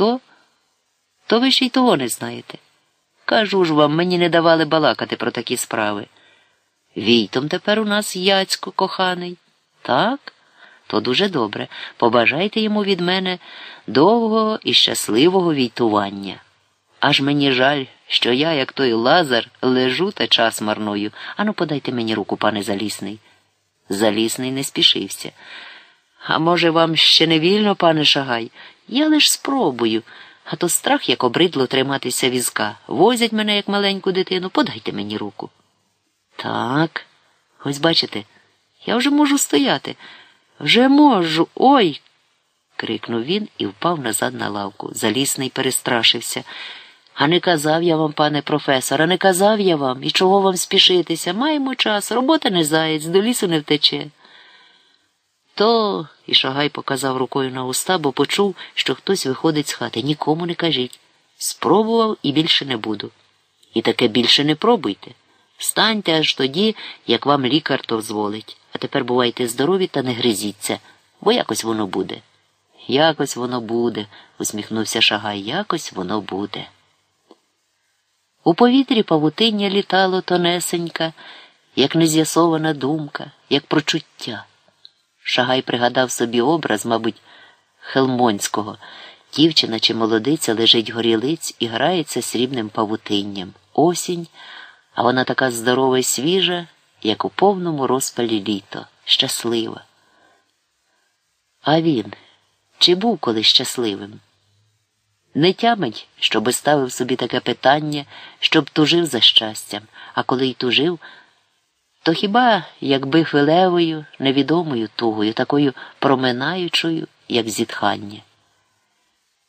Хто? То ви ще й того не знаєте. Кажу ж вам, мені не давали балакати про такі справи. Війтом тепер у нас яцько коханий. Так? То дуже добре. Побажайте йому від мене довгого і щасливого війтування. Аж мені жаль, що я, як той лазар, лежу та час марную. Ану, подайте мені руку, пане Залісний. Залісний не спішився. А може, вам ще не вільно, пане Шагай? Я лиш спробую. А то страх, як обридло триматися візка. Возять мене, як маленьку дитину, подайте мені руку. Так, ось бачите, я вже можу стояти. Вже можу. Ой. крикнув він і впав назад на лавку. Залісний перестрашився. А не казав я вам, пане професор, а не казав я вам, і чого вам спішитися? Маємо час, робота не заєць, до лісу не втече. То, і Шагай показав рукою на уста, бо почув, що хтось виходить з хати. Нікому не кажіть. Спробував і більше не буду. І таке більше не пробуйте. Встаньте аж тоді, як вам лікар то дозволить. А тепер бувайте здорові та не гризіться, бо якось воно буде. Якось воно буде, усміхнувся Шагай, якось воно буде. У повітрі павутиння літало тонесенька, як нез'ясована думка, як прочуття. Шагай пригадав собі образ, мабуть, Хелмонського. Дівчина чи молодиця лежить горілиць і грається срібним павутинням. Осінь, а вона така здорова і свіжа, як у повному розпалі літо, щаслива. А він чи був колись щасливим? Не тямить, щоби ставив собі таке питання, щоб тужив за щастям, а коли й тужив, то хіба якби хвилевою, невідомою тугою, такою проминаючою, як зітхання,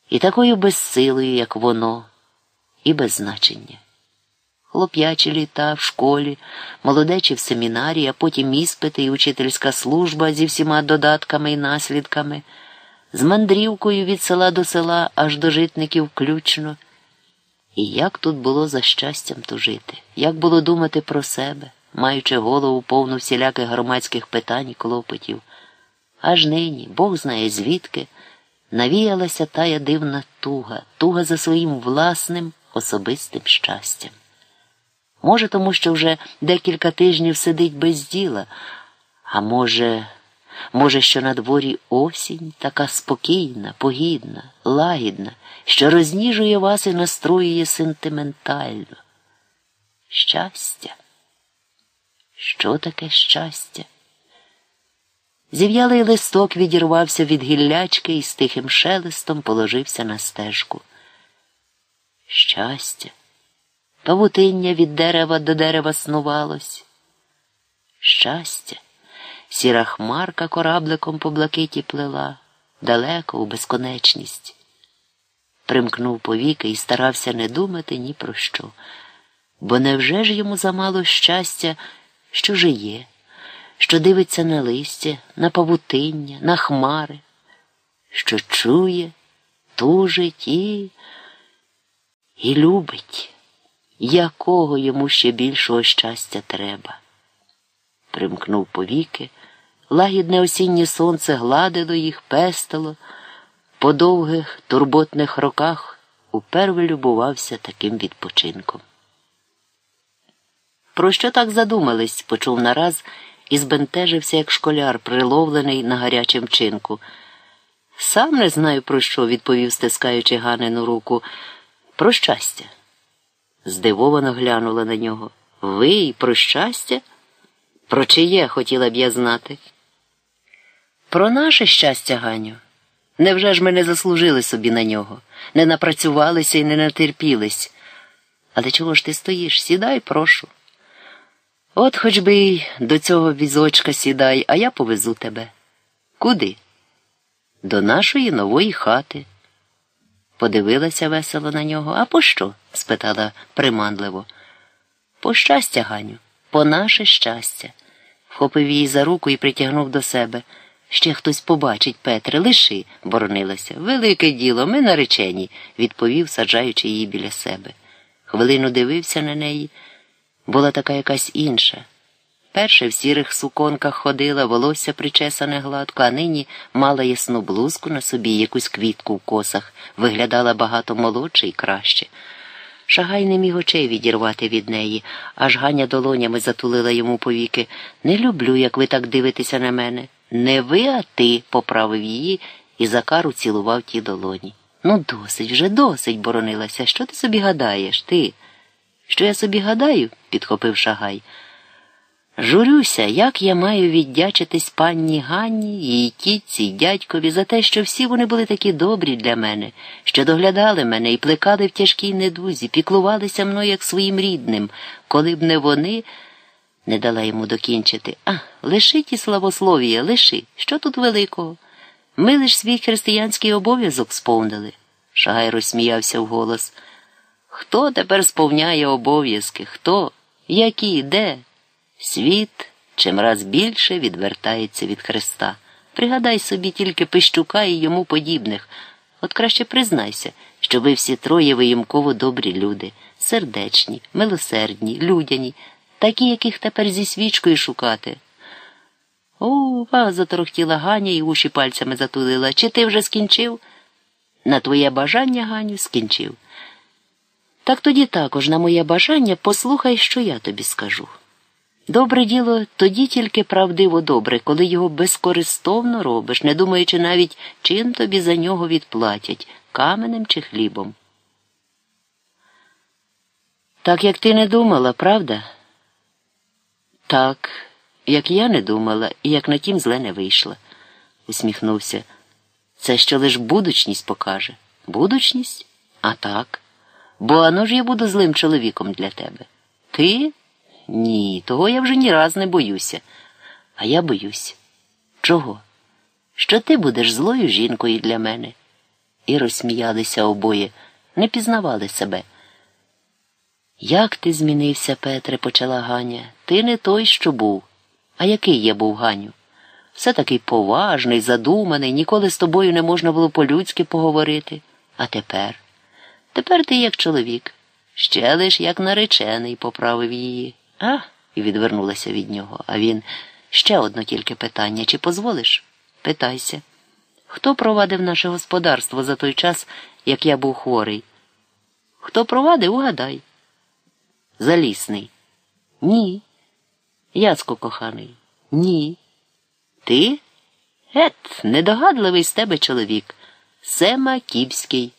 і такою безсилою, як воно, і без значення. Хлоп'ячі літа в школі, молодечі в семінарі, а потім іспити і учительська служба зі всіма додатками і наслідками з мандрівкою від села до села аж до житників включно. І як тут було за щастям тужити, як було думати про себе, маючи голову повну всіляких громадських питань і клопотів. Аж нині, Бог знає звідки, навіялася тая дивна туга, туга за своїм власним особистим щастям. Може, тому що вже декілька тижнів сидить без діла, а може. Може, що на дворі осінь така спокійна, погідна, лагідна, що розніжує вас і настроює сентиментально. Щастя. Що таке щастя? Зів'ялий листок відірвався від гіллячки і з тихим шелестом положився на стежку. Щастя. Павутиння від дерева до дерева снувалось. Щастя. Сіра хмарка корабликом по блакиті плела, далеко у безконечність. Примкнув повіки і старався не думати ні про що, бо невже ж йому замало щастя, що жиє, що дивиться на листя, на павутиння, на хмари, що чує, тужить і, і любить, якого йому ще більшого щастя треба. Примкнув повіки. Лагідне осіннє сонце гладило їх, пестило, по довгих турботних роках уперве любувався таким відпочинком. Про що так задумались? почув нараз і збентежився, як школяр, приловлений на гарячим чинку. Сам не знаю, про що, відповів, стискаючи Ганину руку. Про щастя. Здивовано глянула на нього. Ви і про щастя? Про чиє хотіла б я знати? Про наше щастя, Ганю. Невже ж ми не заслужили собі на нього, не напрацювалися і не натерпілись? Але чого ж ти стоїш? Сідай, прошу. От хоч би й до цього візочка сідай, а я повезу тебе. Куди? До нашої нової хати. Подивилася весело на нього. А по що? спитала приманливо. По щастя, Ганю, по наше щастя. Вхопив її за руку і притягнув до себе. Ще хтось побачить, Петре, лиши, боронилася. Велике діло, ми наречені, відповів, саджаючи її біля себе. Хвилину дивився на неї, була така якась інша, Перше в сірих суконках ходила, волосся причесане гладко, а нині мала ясну блузку на собі, якусь квітку в косах, виглядала багато молодше і краще. Шагай не міг очей відірвати від неї, аж Ганя долонями затулила йому повіки. Не люблю, як ви так дивитеся на мене. Не ви, а ти, поправив її і за кару цілував ті долоні. Ну, досить вже, досить, боронилася. Що ти собі гадаєш, ти? Що я собі гадаю? підхопив Шагай. Журюся, як я маю віддячитись панні Ганні, її тітці, й дядькові за те, що всі вони були такі добрі для мене, що доглядали мене і плекали в тяжкій недузі, піклувалися мною як своїм рідним, коли б не вони. Не дала йому докінчити. А, лиши ті славословія, лиши. Що тут великого? Ми лиш свій християнський обов'язок сповнили. Шагай розсміявся вголос. Хто тепер сповняє обов'язки? Хто? Які? Де? Світ чим раз більше відвертається від Христа. Пригадай собі тільки Пищука і йому подібних. От краще признайся, що ви всі троє виємково добрі люди, сердечні, милосердні, людяні, такі, яких тепер зі свічкою шукати. О, заторохтіла Ганя і уші пальцями затулила. Чи ти вже скінчив? На твоє бажання, Ганю, скінчив. Так тоді також, на моє бажання, послухай, що я тобі скажу. Добре діло тоді тільки правдиво добре, коли його безкористовно робиш, не думаючи навіть, чим тобі за нього відплатять каменем чи хлібом. Так як ти не думала, правда? Так, як я не думала, і як на тім зле не вийшла, усміхнувся. Це що лиш будучність покаже. Будучність? А так. Бо ано ж я буду злим чоловіком для тебе. Ти? Ні, того я вже ні раз не боюся. А я боюсь. Чого? Що ти будеш злою жінкою для мене? І розсміялися обоє, не пізнавали себе. Як ти змінився, Петре, почала Ганя. Ти не той, що був. А який я був, Ганю? Все такий поважний, задуманий, ніколи з тобою не можна було по-людськи поговорити. А тепер? Тепер ти як чоловік. Ще лиш як наречений, поправив її. А? і відвернулася від нього. А він ще одно тільки питання чи позволиш? Питайся. Хто провадив наше господарство за той час, як я був хворий? Хто провадив, угадай. Залісний. Ні. Яцко коханий. Ні. Ти? Ет, недогадливий з тебе чоловік. Сема Кіпський.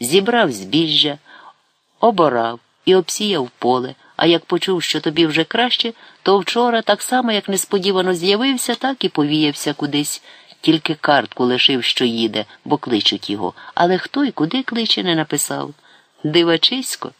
Зібрав збіжжя, оборав і обсіяв поле. А як почув, що тобі вже краще, то вчора, так само, як несподівано з'явився, так і повіявся кудись. Тільки картку лишив, що їде, бо кличуть його. Але хто і куди кличе, не написав. Дивачисько.